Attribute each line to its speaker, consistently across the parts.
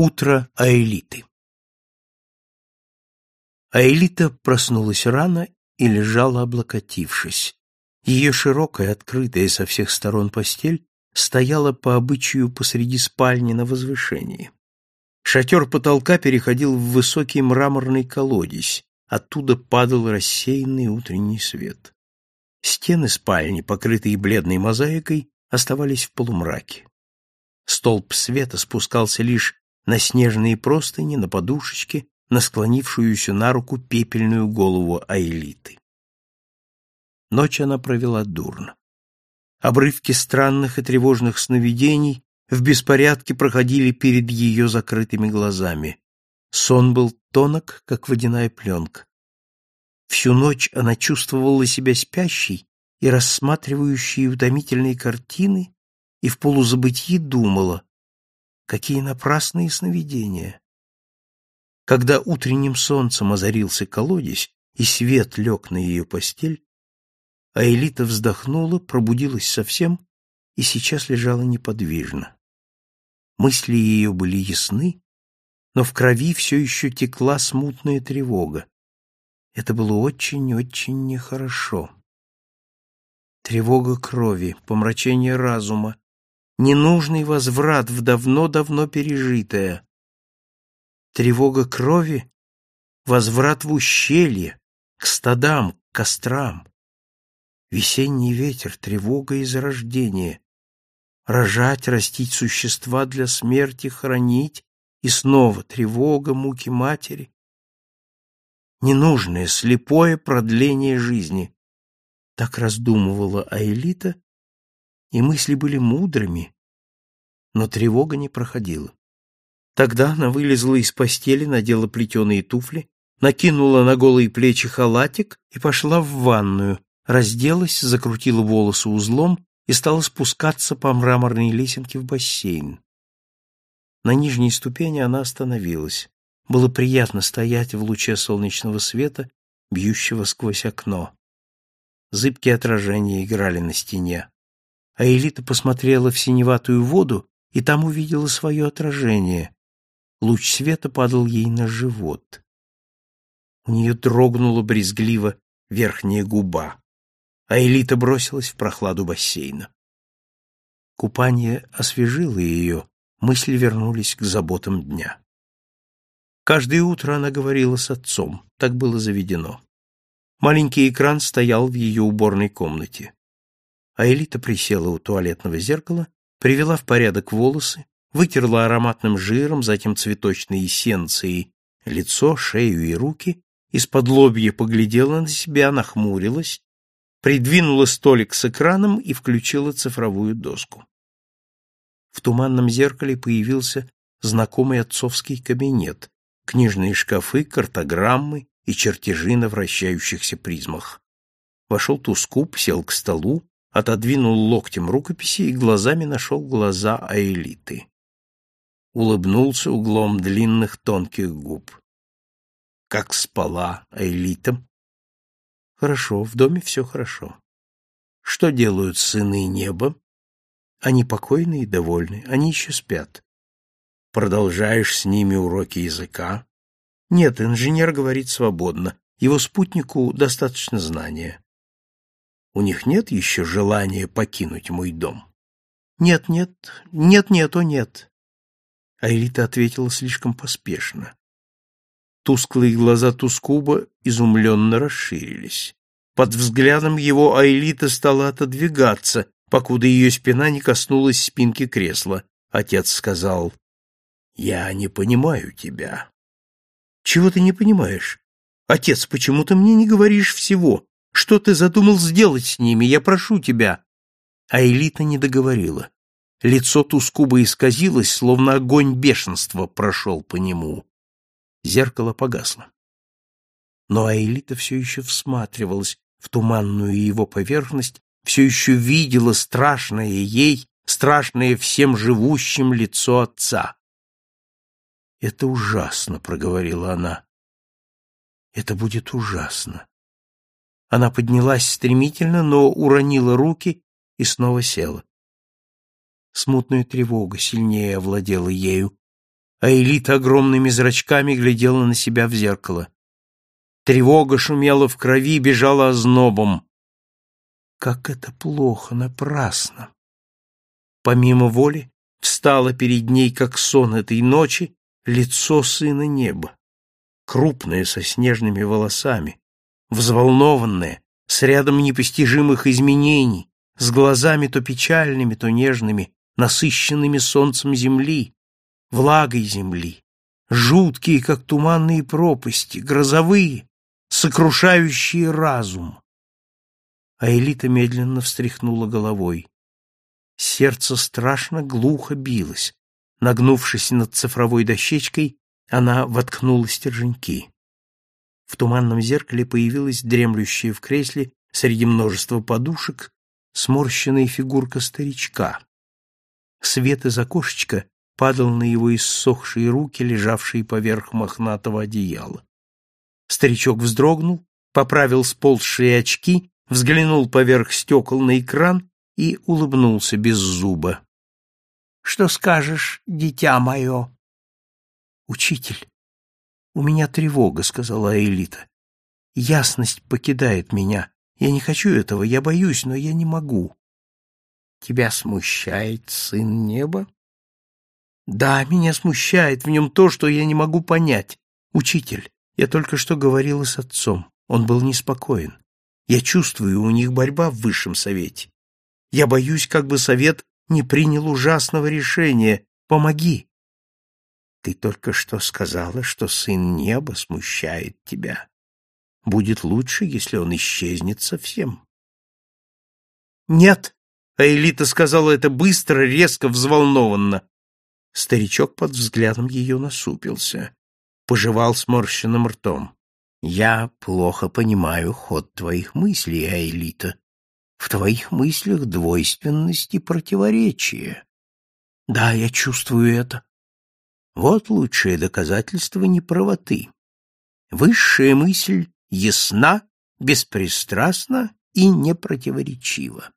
Speaker 1: Утро Аэлиты Аэлита проснулась рано и лежала облокотившись. Ее широкая, открытая со всех сторон постель стояла по обычаю посреди спальни на возвышении. Шатер потолка переходил в высокий мраморный колодец, оттуда падал рассеянный утренний свет. Стены спальни, покрытые бледной мозаикой, оставались в полумраке. Столб света спускался лишь на снежные простыни, на подушечке, на склонившуюся на руку пепельную голову Аэлиты. Ночь она провела дурно. Обрывки странных и тревожных сновидений в беспорядке проходили перед ее закрытыми глазами. Сон был тонок, как водяная пленка. Всю ночь она чувствовала себя спящей и рассматривающей утомительные картины, и в полузабытии думала, Какие напрасные сновидения! Когда утренним солнцем озарился колодец, и свет лег на ее постель, а Элита вздохнула, пробудилась совсем и сейчас лежала неподвижно. Мысли ее были ясны, но в крови все еще текла смутная тревога. Это было очень-очень нехорошо. Тревога крови, помрачение разума, ненужный возврат в давно-давно пережитое. Тревога крови, возврат в ущелье, к стадам, к кострам. Весенний ветер, тревога и зарождение. Рожать, растить существа для смерти, хранить, и снова тревога, муки матери. Ненужное, слепое продление жизни. Так раздумывала Аэлита, и мысли были мудрыми, но тревога не проходила. Тогда она вылезла из постели, надела плетеные туфли, накинула на голые плечи халатик и пошла в ванную, разделась, закрутила волосы узлом и стала спускаться по мраморной лесенке в бассейн. На нижней ступени она остановилась. Было приятно стоять в луче солнечного света, бьющего сквозь окно. Зыбкие отражения играли на стене а Элита посмотрела в синеватую воду и там увидела свое отражение. Луч света падал ей на живот. У нее дрогнула брезгливо верхняя губа, а Элита бросилась в прохладу бассейна. Купание освежило ее, мысли вернулись к заботам дня. Каждое утро она говорила с отцом, так было заведено. Маленький экран стоял в ее уборной комнате а Элита присела у туалетного зеркала, привела в порядок волосы, вытерла ароматным жиром, затем цветочной эссенцией лицо, шею и руки, из-под лобья поглядела на себя, нахмурилась, придвинула столик с экраном и включила цифровую доску. В туманном зеркале появился знакомый отцовский кабинет, книжные шкафы, картограммы и чертежи на вращающихся призмах. Вошел Тускуп, сел к столу, отодвинул локтем рукописи и глазами нашел глаза Аэлиты. Улыбнулся углом длинных тонких губ. Как спала Аэлита? Хорошо, в доме все хорошо. Что делают сыны неба? Они покойны и довольны, они еще спят. Продолжаешь с ними уроки языка? Нет, инженер говорит свободно. Его спутнику достаточно знания. У них нет еще желания покинуть мой дом? Нет, нет, нет, нет, о нет. Аэлита ответила слишком поспешно. Тусклые глаза Тускуба изумленно расширились. Под взглядом его Аэлита стала отодвигаться, покуда ее спина не коснулась спинки кресла. Отец сказал, «Я не понимаю тебя». «Чего ты не понимаешь? Отец, почему ты мне не говоришь всего? Что ты задумал сделать с ними? Я прошу тебя. А Элита не договорила. Лицо Тускуба исказилось, словно огонь бешенства прошел по нему. Зеркало погасло. Но Аэлита все еще всматривалась в туманную его поверхность, все еще видела страшное ей, страшное всем живущим лицо отца. «Это ужасно», — проговорила она. «Это будет ужасно. Она поднялась стремительно, но уронила руки и снова села. Смутная тревога сильнее овладела ею. а Элита огромными зрачками глядела на себя в зеркало. Тревога шумела в крови, бежала ознобом. Как это плохо, напрасно! Помимо воли встало перед ней, как сон этой ночи, лицо сына неба. Крупное, со снежными волосами, взволнованное, с рядом непостижимых изменений, с глазами то печальными, то нежными, насыщенными солнцем земли, влагой земли, жуткие, как туманные пропасти, грозовые, сокрушающие разум. А Элита медленно встряхнула головой. Сердце страшно глухо билось. Нагнувшись над цифровой дощечкой, она воткнула стерженьки. В туманном зеркале появилась дремлющая в кресле среди множества подушек сморщенная фигурка старичка. Свет из окошечка падал на его иссохшие руки, лежавшие поверх мохнатого одеяла. Старичок вздрогнул, поправил сползшие очки, взглянул поверх стекол на экран и улыбнулся без зуба. — Что скажешь, дитя мое? — Учитель, у меня тревога, — сказала Элита. — Ясность покидает меня. Я не хочу этого, я боюсь, но я не могу. — Тебя смущает сын неба? — Да, меня смущает в нем то, что я не могу понять. Учитель, я только что говорила с отцом. Он был неспокоен. Я чувствую, у них борьба в высшем совете. Я боюсь, как бы совет не принял ужасного решения. Помоги. Ты только что сказала, что сын неба смущает тебя. Будет лучше, если он исчезнет совсем. Нет, а Элита сказала это быстро, резко, взволнованно. Старичок под взглядом ее насупился пожевал сморщенным ртом. «Я плохо понимаю ход твоих мыслей, Аэлита. В твоих мыслях двойственность и противоречие. Да, я чувствую это. Вот лучшее доказательство неправоты. Высшая мысль ясна, беспристрастна и непротиворечива.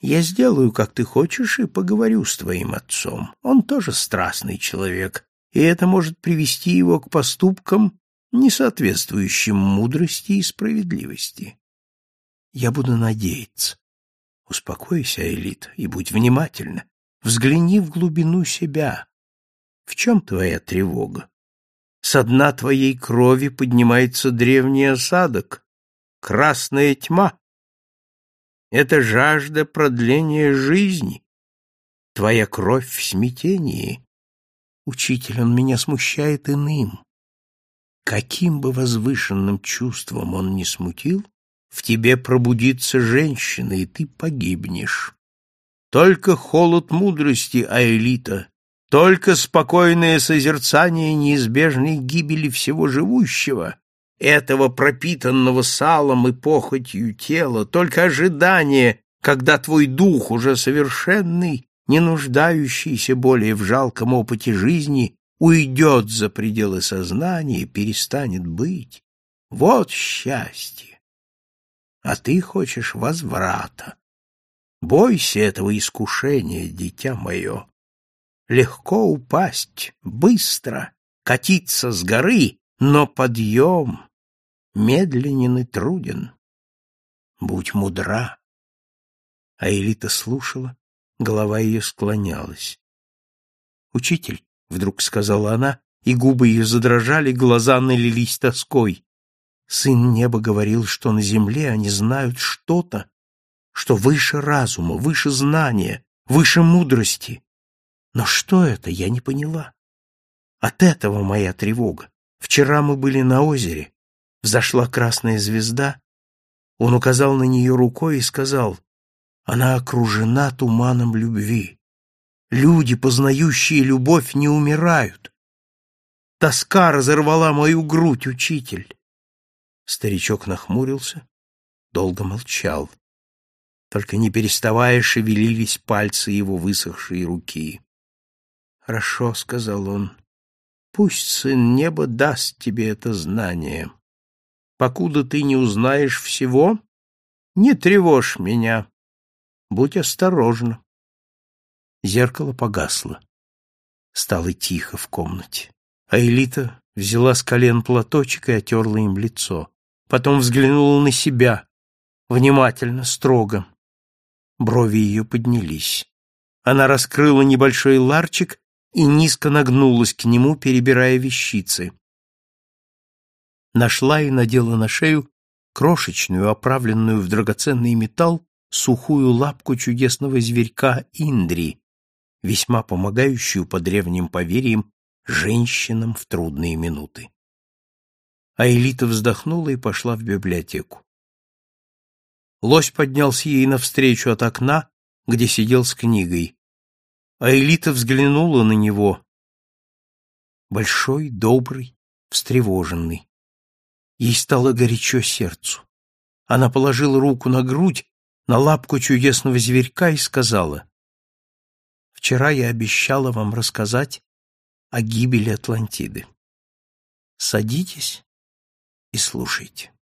Speaker 1: Я сделаю, как ты хочешь, и поговорю с твоим отцом. Он тоже страстный человек, и это может привести его к поступкам, не соответствующим мудрости и справедливости. Я буду надеяться. Успокойся, Элит, и будь внимательна. Взгляни в глубину себя. В чем твоя тревога? Со дна твоей крови поднимается древний осадок, красная тьма. Это жажда продления жизни. Твоя кровь в смятении. Учитель, он меня смущает иным. Каким бы возвышенным чувством он ни смутил, в тебе пробудится женщина, и ты погибнешь. Только холод мудрости, Аэлита, только спокойное созерцание неизбежной гибели всего живущего, этого пропитанного салом и похотью тела, только ожидание, когда твой дух уже совершенный не нуждающийся более в жалком опыте жизни, уйдет за пределы сознания и перестанет быть. Вот счастье! А ты хочешь возврата. Бойся этого искушения, дитя мое. Легко упасть, быстро, катиться с горы, но подъем медленен и труден. Будь мудра. А Элита слушала, Голова ее склонялась. «Учитель», — вдруг сказала она, и губы ее задрожали, глаза налились тоской. Сын неба говорил, что на земле они знают что-то, что выше разума, выше знания, выше мудрости. Но что это, я не поняла. От этого моя тревога. Вчера мы были на озере, взошла красная звезда. Он указал на нее рукой и сказал, она окружена туманом любви. Люди, познающие любовь, не умирают. Тоска разорвала мою грудь, учитель. Старичок нахмурился, долго молчал. Только не переставая шевелились пальцы его высохшей руки. «Хорошо», — сказал он, — «пусть сын неба даст тебе это знание. Покуда ты не узнаешь всего, не тревожь меня. Будь осторожна. Зеркало погасло. Стало тихо в комнате. А Элита взяла с колен платочек и отерла им лицо. Потом взглянула на себя, внимательно, строго. Брови ее поднялись. Она раскрыла небольшой ларчик и низко нагнулась к нему, перебирая вещицы. Нашла и надела на шею крошечную, оправленную в драгоценный металл, сухую лапку чудесного зверька Индри, весьма помогающую по древним поверьям женщинам в трудные минуты. А Элита вздохнула и пошла в библиотеку. Лось поднялся ей навстречу от окна, где сидел с книгой. А Элита взглянула на него. Большой, добрый, встревоженный. Ей стало горячо сердцу. Она положила руку на грудь, на лапку чудесного зверька и сказала, «Вчера я обещала вам рассказать о гибели Атлантиды. Садитесь и слушайте».